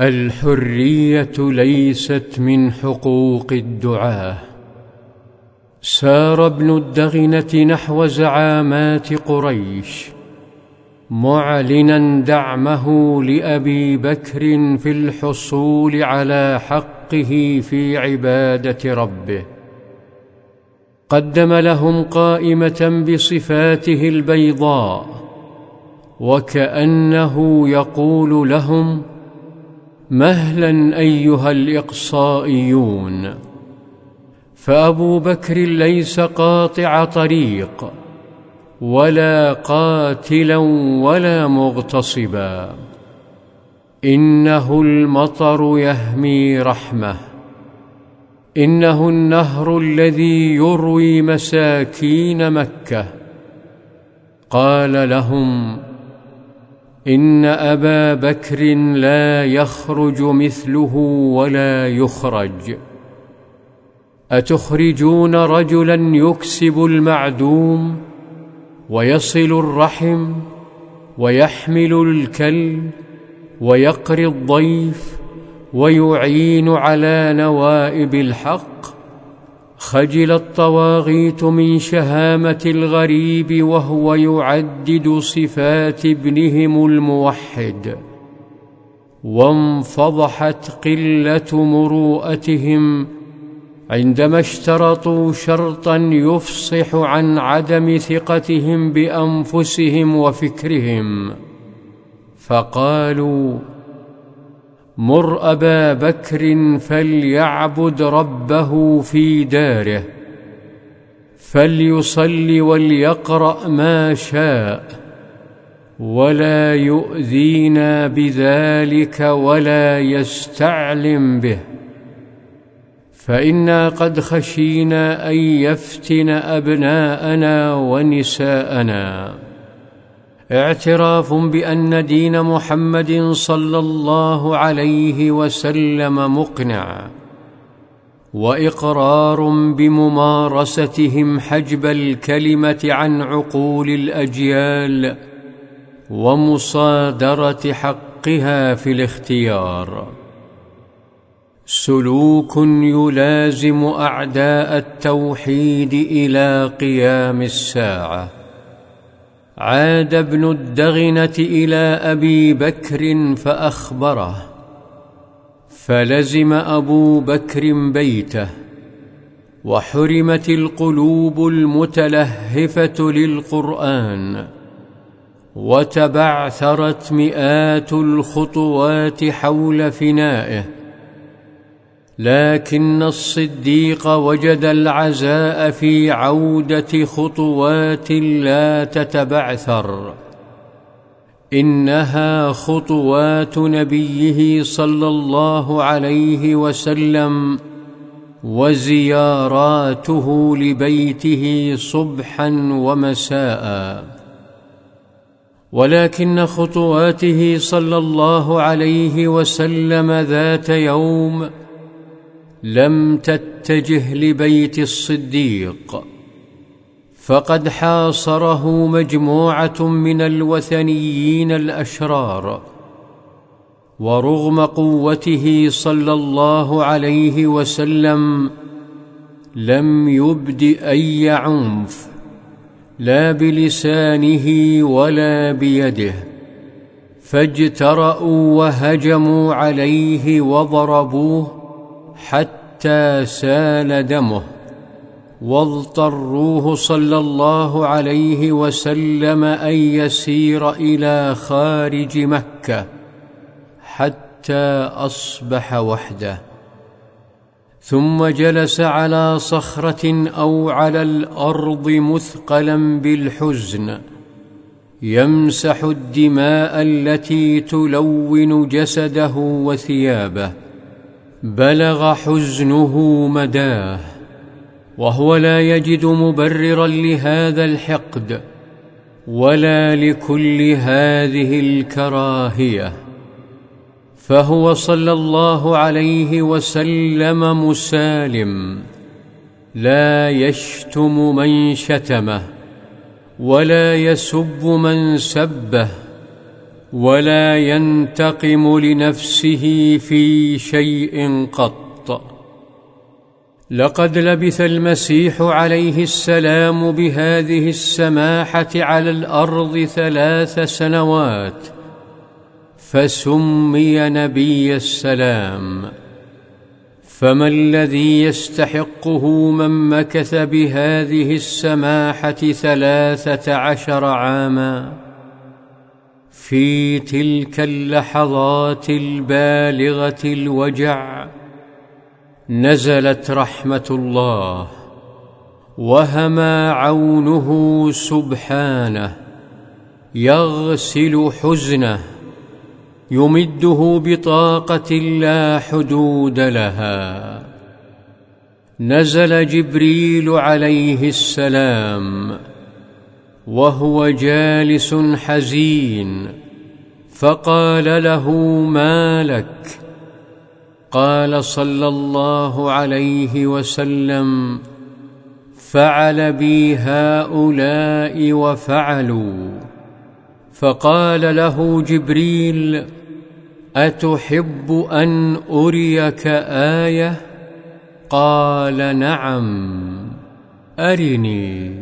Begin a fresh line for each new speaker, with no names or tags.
الحرية ليست من حقوق الدعاة. سار ابن الدغنة نحو زعامات قريش معلنا دعمه لأبي بكر في الحصول على حقه في عبادة ربه. قدم لهم قائمة بصفاته البيضاء وكأنه يقول لهم مهلا أيها الإقصائيون. فأبو بكر ليس قاطع طريق ولا قاتلا ولا مغتصبا. إنه المطر يهمي رحمه. إنه النهر الذي يروي مساكين مكة. قال لهم إن أبا بكر لا يخرج مثله ولا يخرج. أتخرجون رجلا يكسب المعدوم ويصل الرحم ويحمل الكل ويقري الضيف ويعين على نوائب الحق؟ خجل الطواغيت من شهامة الغريب وهو يعدد صفات ابنهم الموحد. وانفضحت قلة مروءتهم عندما اشترطوا شرطا يفصح عن عدم ثقتهم بأنفسهم وفكرهم. فقالوا مر أبا بكر فليعبد ربه في داره فليصل وليقرأ ما شاء ولا يؤذينا بذلك ولا يستعلم به. فإنا قد خشينا أن يفتن أبناءنا ونساءنا. اعتراف بأن دين محمد صلى الله عليه وسلم مقنع وإقرار بممارستهم حجب الكلمة عن عقول الأجيال ومصادرة حقها في الاختيار. سلوك يلازم أعداء التوحيد إلى قيام الساعة. عاد ابن الدغنة إلى أبي بكر فأخبره فلزم أبو بكر بيته وحرمت القلوب المتلهفة للقرآن وتبعثرت مئات الخطوات حول فنائه لكن الصديق وجد العزاء في عودة خطوات لا تتبعثر. إنها خطوات نبيه صلى الله عليه وسلم وزياراته لبيته صبحا ومساء. ولكن خطواته صلى الله عليه وسلم ذات يوم لم تتجه لبيت الصديق فقد حاصره مجموعة من الوثنيين الأشرار ورغم قوته صلى الله عليه وسلم لم يبد أي عنف لا بلسانه ولا بيده فاجترأوا وهجموا عليه وضربوه حتى سال دمه واضطروه صلى الله عليه وسلم أن يسير إلى خارج مكة حتى أصبح وحده. ثم جلس على صخرة أو على الأرض مثقلا بالحزن يمسح الدماء التي تلون جسده وثيابه. بلغ حزنه مداه وهو لا يجد مبررا لهذا الحقد ولا لكل هذه الكراهية. فهو صلى الله عليه وسلم مسالم لا يشتم من شتمه ولا يسب من سبه. ولا ينتقم لنفسه في شيء قط. لقد لبث المسيح عليه السلام بهذه السماحة على الأرض ثلاث سنوات فسمي نبي السلام. فما الذي يستحقه من مكث بهذه السماحة ثلاثة عشر عاما؟ في تلك اللحظات البالغة الوجع نزلت رحمة الله وهما عونه سبحانه يغسل حزنه يمده بطاقة لا حدود لها. نزل جبريل عليه السلام وهو جالس حزين فقال له ما لك؟ قال صلى الله عليه وسلم فعل بي هؤلاء وفعلوا. فقال له جبريل أتحب أن أريك آية؟ قال نعم أرني.